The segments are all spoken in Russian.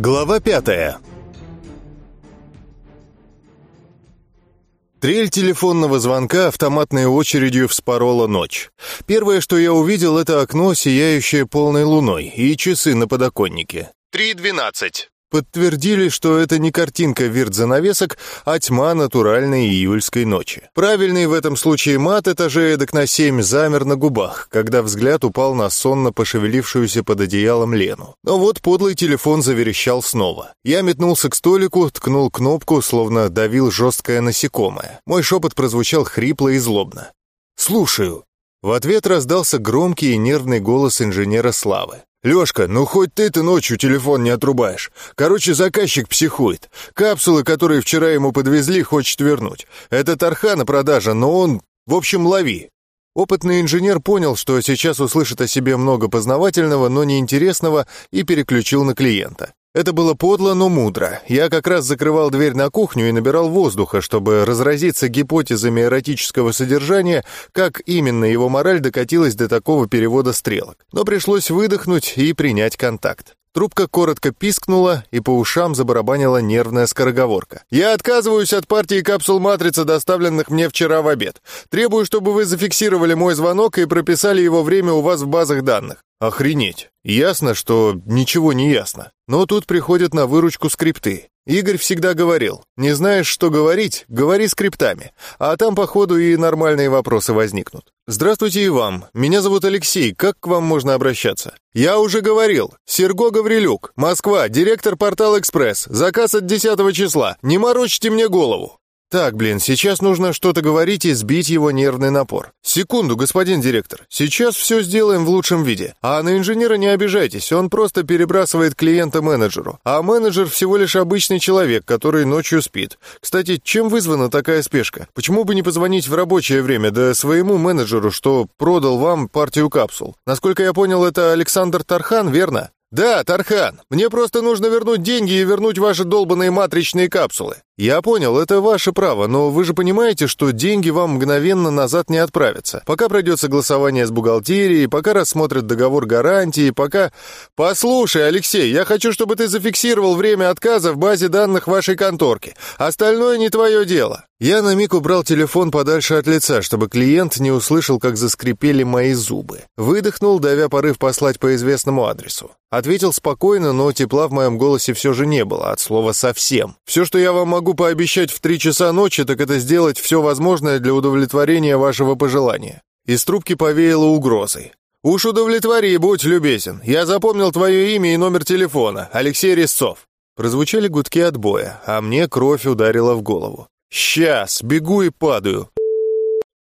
Глава пятая Трель телефонного звонка автоматной очередью вспорола ночь. Первое, что я увидел, это окно, сияющее полной луной, и часы на подоконнике. Три двенадцать подтвердили, что это не картинка вирт-занавесок, а тьма натуральной июльской ночи. Правильный в этом случае мат этажей эдак на семь замер на губах, когда взгляд упал на сонно пошевелившуюся под одеялом Лену. Но вот подлый телефон заверещал снова. Я метнулся к столику, ткнул кнопку, словно давил жесткое насекомое. Мой шепот прозвучал хрипло и злобно. «Слушаю». В ответ раздался громкий и нервный голос инженера Славы. «Лёшка, ну хоть ты-то ночью телефон не отрубаешь. Короче, заказчик психует. Капсулы, которые вчера ему подвезли, хочет вернуть. Это Тархана продажа, но он... В общем, лови». Опытный инженер понял, что сейчас услышит о себе много познавательного, но неинтересного, и переключил на клиента. Это было подло, но мудро. Я как раз закрывал дверь на кухню и набирал воздуха, чтобы разразиться гипотезами эротического содержания, как именно его мораль докатилась до такого перевода стрелок. Но пришлось выдохнуть и принять контакт. Трубка коротко пискнула, и по ушам забарабанила нервная скороговорка. «Я отказываюсь от партии капсул матрицы, доставленных мне вчера в обед. Требую, чтобы вы зафиксировали мой звонок и прописали его время у вас в базах данных». «Охренеть! Ясно, что ничего не ясно. Но тут приходят на выручку скрипты. Игорь всегда говорил, не знаешь, что говорить, говори скриптами, а там, походу, и нормальные вопросы возникнут. Здравствуйте и вам, меня зовут Алексей, как к вам можно обращаться? Я уже говорил, Серго Гаврилюк, Москва, директор портал «Экспресс», заказ от 10 числа, не морочьте мне голову. Так, блин, сейчас нужно что-то говорить и сбить его нервный напор. Секунду, господин директор. Сейчас все сделаем в лучшем виде. А на инженера не обижайтесь, он просто перебрасывает клиента менеджеру. А менеджер всего лишь обычный человек, который ночью спит. Кстати, чем вызвана такая спешка? Почему бы не позвонить в рабочее время, да своему менеджеру, что продал вам партию капсул? Насколько я понял, это Александр Тархан, верно? «Да, Тархан, мне просто нужно вернуть деньги и вернуть ваши долбанные матричные капсулы. «Я понял, это ваше право, но вы же понимаете, что деньги вам мгновенно назад не отправятся. Пока пройдет согласование с бухгалтерией, пока рассмотрят договор гарантии, пока...» «Послушай, Алексей, я хочу, чтобы ты зафиксировал время отказа в базе данных вашей конторки. Остальное не твое дело». Я на миг убрал телефон подальше от лица, чтобы клиент не услышал, как заскрипели мои зубы. Выдохнул, давя порыв послать по известному адресу. Ответил спокойно, но тепла в моем голосе все же не было, от слова «совсем». Все, что я вам могу могу пообещать в три часа ночи, так это сделать все возможное для удовлетворения вашего пожелания». Из трубки повеяло угрозой. «Уж удовлетвори, будь любезен. Я запомнил твое имя и номер телефона. Алексей Резцов». Прозвучали гудки отбоя, а мне кровь ударила в голову. «Сейчас, бегу и падаю».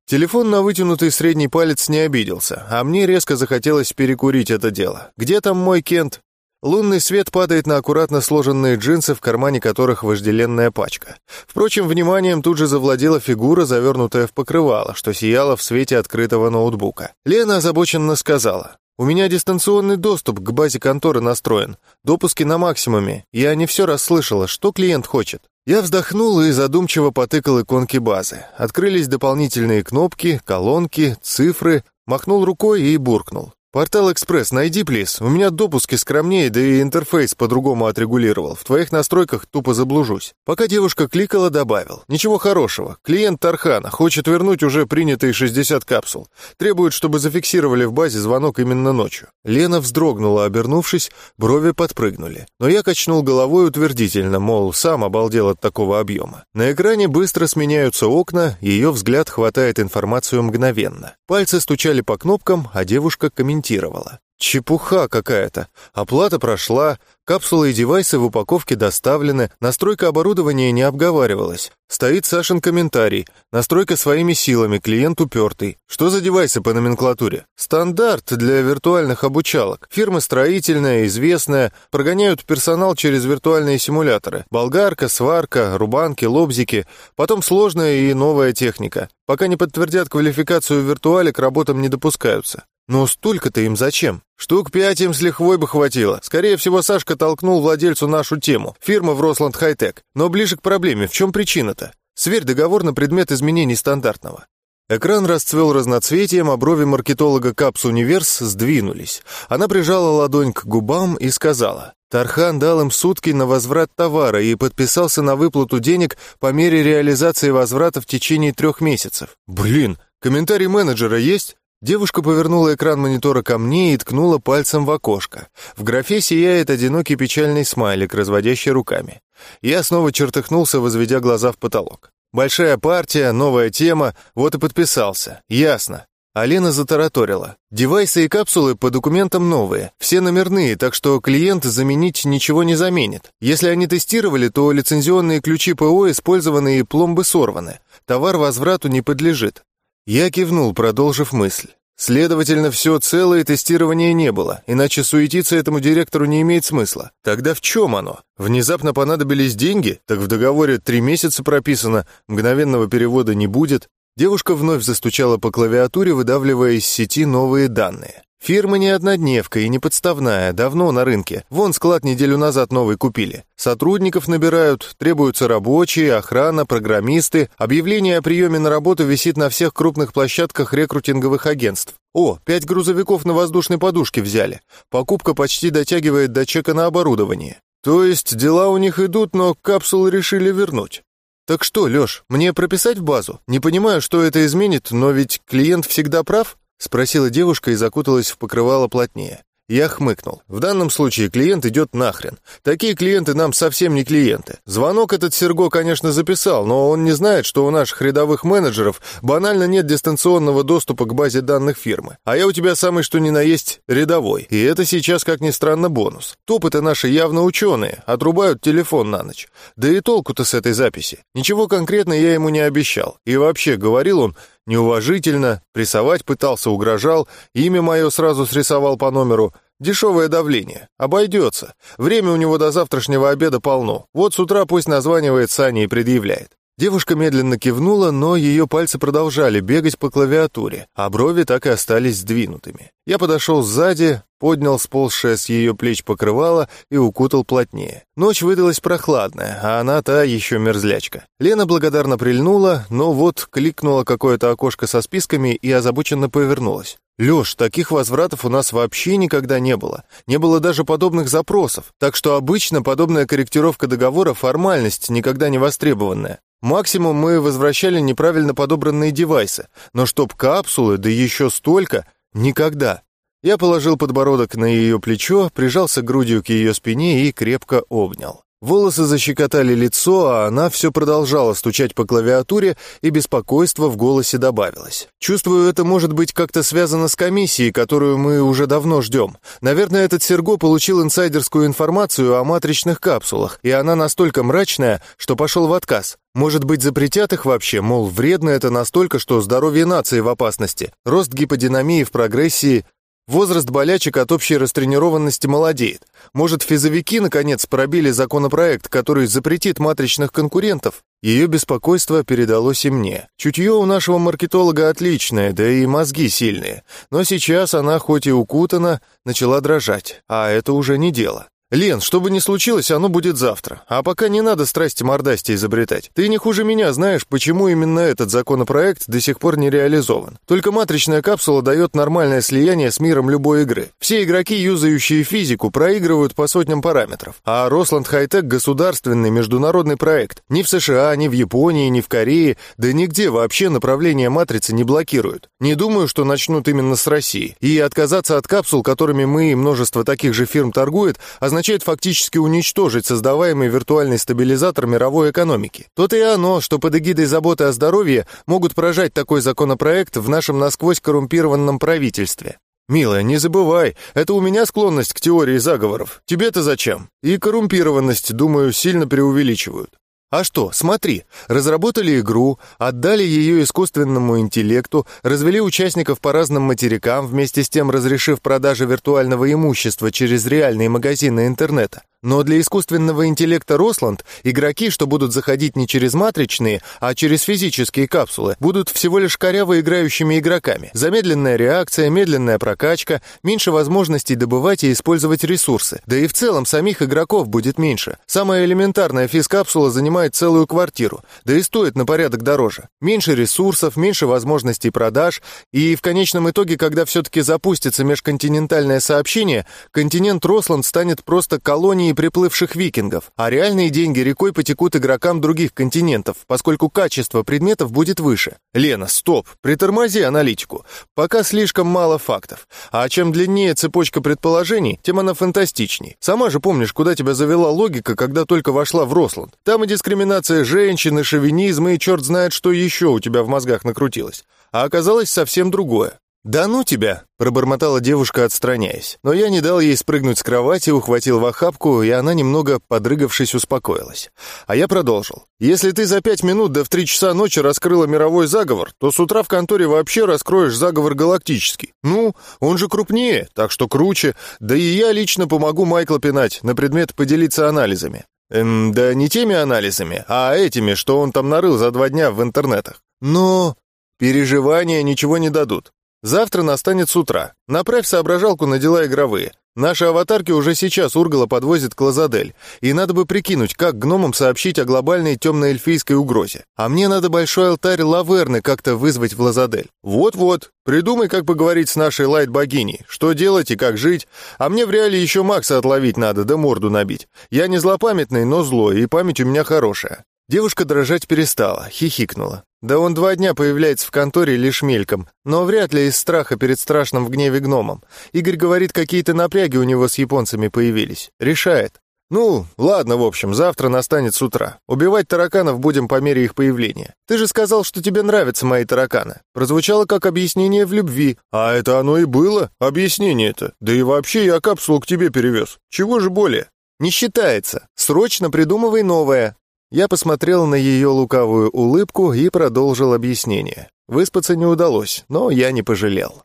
Телефон на вытянутый средний палец не обиделся, а мне резко захотелось перекурить это дело. «Где там мой Кент?» Лунный свет падает на аккуратно сложенные джинсы, в кармане которых вожделенная пачка. Впрочем, вниманием тут же завладела фигура, завернутая в покрывало, что сияла в свете открытого ноутбука. Лена озабоченно сказала. «У меня дистанционный доступ к базе конторы настроен. Допуски на максимуме. Я не все расслышала. Что клиент хочет?» Я вздохнул и задумчиво потыкал иконки базы. Открылись дополнительные кнопки, колонки, цифры. Махнул рукой и буркнул. «Портал Экспресс, найди, плиз. У меня допуски скромнее, да и интерфейс по-другому отрегулировал. В твоих настройках тупо заблужусь». Пока девушка кликала, добавил. «Ничего хорошего. Клиент Тархана хочет вернуть уже принятые 60 капсул. Требует, чтобы зафиксировали в базе звонок именно ночью». Лена вздрогнула, обернувшись, брови подпрыгнули. Но я качнул головой утвердительно, мол, сам обалдел от такого объема. На экране быстро сменяются окна, ее взгляд хватает информацию мгновенно. Пальцы стучали по кнопкам, а девушка комментировала комментировала. Чепуха какая-то. Оплата прошла, капсулы и девайсы в упаковке доставлены, настройка оборудования не обговаривалась. Стоит Сашин комментарий. Настройка своими силами, клиент упертый. Что за девайсы по номенклатуре? Стандарт для виртуальных обучалок. Фирма строительная, известная, прогоняют персонал через виртуальные симуляторы. Болгарка, сварка, рубанки, лобзики. Потом сложная и новая техника. Пока не подтвердят квалификацию виртуале, к работам не допускаются. Но столько-то им зачем? Штук пять им с лихвой бы хватило. Скорее всего, Сашка толкнул владельцу нашу тему. Фирма в Росланд Хайтек. Но ближе к проблеме. В чем причина-то? Сверь договор на предмет изменений стандартного. Экран расцвел разноцветием, а брови маркетолога Капс Универс сдвинулись. Она прижала ладонь к губам и сказала, Тархан дал им сутки на возврат товара и подписался на выплату денег по мере реализации возврата в течение трех месяцев. Блин, комментарий менеджера есть? Девушка повернула экран монитора ко мне и ткнула пальцем в окошко. В графе сияет одинокий печальный смайлик, разводящий руками. Я снова чертыхнулся, возведя глаза в потолок. Большая партия, новая тема, вот и подписался. Ясно. Алена затараторила. «Девайсы и капсулы по документам новые, все номерные, так что клиент заменить ничего не заменит. Если они тестировали, то лицензионные ключи ПО использованы и пломбы сорваны. Товар возврату не подлежит». Я кивнул, продолжив мысль. Следовательно, все целое тестирования не было, иначе суетиться этому директору не имеет смысла. Тогда в чем оно? Внезапно понадобились деньги? Так в договоре три месяца прописано, мгновенного перевода не будет. Девушка вновь застучала по клавиатуре, выдавливая из сети новые данные. Фирма не однодневка и не подставная, давно на рынке. Вон склад неделю назад новый купили. Сотрудников набирают, требуются рабочие, охрана, программисты. Объявление о приеме на работу висит на всех крупных площадках рекрутинговых агентств. О, пять грузовиков на воздушной подушке взяли. Покупка почти дотягивает до чека на оборудование. То есть дела у них идут, но капсулы решили вернуть. «Так что, Лёш, мне прописать в базу? Не понимаю, что это изменит, но ведь клиент всегда прав?» — спросила девушка и закуталась в покрывало плотнее. Я хмыкнул. В данном случае клиент идет нахрен. Такие клиенты нам совсем не клиенты. Звонок этот Серго, конечно, записал, но он не знает, что у наших рядовых менеджеров банально нет дистанционного доступа к базе данных фирмы. А я у тебя самый что ни на есть рядовой. И это сейчас, как ни странно, бонус. Топы-то наши явно ученые, отрубают телефон на ночь. Да и толку-то с этой записи. Ничего конкретно я ему не обещал. И вообще, говорил он, Неуважительно, прессовать пытался, угрожал, имя мое сразу срисовал по номеру. Дешевое давление. Обойдется. Время у него до завтрашнего обеда полно. Вот с утра пусть названивает Саня и предъявляет. Девушка медленно кивнула, но ее пальцы продолжали бегать по клавиатуре, а брови так и остались сдвинутыми. Я подошел сзади, поднял сползшее с ее плеч покрывало и укутал плотнее. Ночь выдалась прохладная, а она та еще мерзлячка. Лена благодарно прильнула, но вот кликнула какое-то окошко со списками и озабоченно повернулась. «Лёш, таких возвратов у нас вообще никогда не было. Не было даже подобных запросов. Так что обычно подобная корректировка договора — формальность, никогда не востребованная. Максимум мы возвращали неправильно подобранные девайсы, но чтоб капсулы, да еще столько, никогда. Я положил подбородок на ее плечо, прижался грудью к ее спине и крепко обнял. Волосы защекотали лицо, а она все продолжала стучать по клавиатуре, и беспокойство в голосе добавилось. Чувствую, это может быть как-то связано с комиссией, которую мы уже давно ждем. Наверное, этот Серго получил инсайдерскую информацию о матричных капсулах, и она настолько мрачная, что пошел в отказ. Может быть, запретят их вообще, мол, вредно это настолько, что здоровье нации в опасности. Рост гиподинамии в прогрессии, Возраст болячек от общей растренированности молодеет. Может, физовики, наконец, пробили законопроект, который запретит матричных конкурентов? Ее беспокойство передалось и мне. Чутье у нашего маркетолога отличное, да и мозги сильные. Но сейчас она, хоть и укутана, начала дрожать, а это уже не дело. «Лен, что бы ни случилось, оно будет завтра. А пока не надо страсти мордасти изобретать. Ты не хуже меня знаешь, почему именно этот законопроект до сих пор не реализован. Только матричная капсула дает нормальное слияние с миром любой игры. Все игроки, юзающие физику, проигрывают по сотням параметров. А Росланд Хайтек — государственный международный проект. Ни в США, ни в Японии, ни в Корее, да нигде вообще направление матрицы не блокируют. Не думаю, что начнут именно с России. И отказаться от капсул, которыми мы и множество таких же фирм торгует, означает означает фактически уничтожить создаваемый виртуальный стабилизатор мировой экономики. То-то и оно, что под эгидой заботы о здоровье могут поражать такой законопроект в нашем насквозь коррумпированном правительстве. «Милая, не забывай, это у меня склонность к теории заговоров. Тебе-то зачем?» И коррумпированность, думаю, сильно преувеличивают. А что, смотри, разработали игру, отдали ее искусственному интеллекту, развели участников по разным материкам, вместе с тем разрешив продажи виртуального имущества через реальные магазины интернета. Но для искусственного интеллекта Росланд игроки, что будут заходить не через матричные, а через физические капсулы, будут всего лишь коряво играющими игроками. Замедленная реакция, медленная прокачка, меньше возможностей добывать и использовать ресурсы. Да и в целом самих игроков будет меньше. Самая элементарная физкапсула занимает целую квартиру, да и стоит на порядок дороже. Меньше ресурсов, меньше возможностей продаж, и в конечном итоге, когда все-таки запустится межконтинентальное сообщение, континент Росланд станет просто колонией приплывших викингов, а реальные деньги рекой потекут игрокам других континентов, поскольку качество предметов будет выше. Лена, стоп, притормози аналитику. Пока слишком мало фактов. А чем длиннее цепочка предположений, тем она фантастичней. Сама же помнишь, куда тебя завела логика, когда только вошла в Росланд. Там и дискриминация женщин, и шовинизм, и черт знает, что еще у тебя в мозгах накрутилось. А оказалось совсем другое. «Да ну тебя!» — пробормотала девушка, отстраняясь. Но я не дал ей спрыгнуть с кровати, ухватил в охапку, и она, немного подрыгавшись, успокоилась. А я продолжил. «Если ты за пять минут до в три часа ночи раскрыла мировой заговор, то с утра в конторе вообще раскроешь заговор галактический. Ну, он же крупнее, так что круче. Да и я лично помогу Майкла пинать на предмет поделиться анализами. Эм, да не теми анализами, а этими, что он там нарыл за два дня в интернетах. Но переживания ничего не дадут. Завтра настанет с утра. Направь соображалку на дела игровые. Наши аватарки уже сейчас Ургала подвозят к Лазадель, и надо бы прикинуть, как гномам сообщить о глобальной темно-эльфийской угрозе. А мне надо большой алтарь Лаверны как-то вызвать в Лазадель. Вот-вот, придумай, как поговорить с нашей лайт-богиней, что делать и как жить. А мне в реале еще Макса отловить надо, да морду набить. Я не злопамятный, но злой, и память у меня хорошая. Девушка дрожать перестала, хихикнула. Да он два дня появляется в конторе лишь мельком, но вряд ли из страха перед страшным в гневе гномом. Игорь говорит, какие-то напряги у него с японцами появились. Решает. «Ну, ладно, в общем, завтра настанет с утра. Убивать тараканов будем по мере их появления. Ты же сказал, что тебе нравятся мои тараканы. Прозвучало как объяснение в любви. А это оно и было, объяснение-то. Да и вообще я капсулу к тебе перевез. Чего же более?» «Не считается. Срочно придумывай новое. Я посмотрел на ее лукавую улыбку и продолжил объяснение. Выспаться не удалось, но я не пожалел.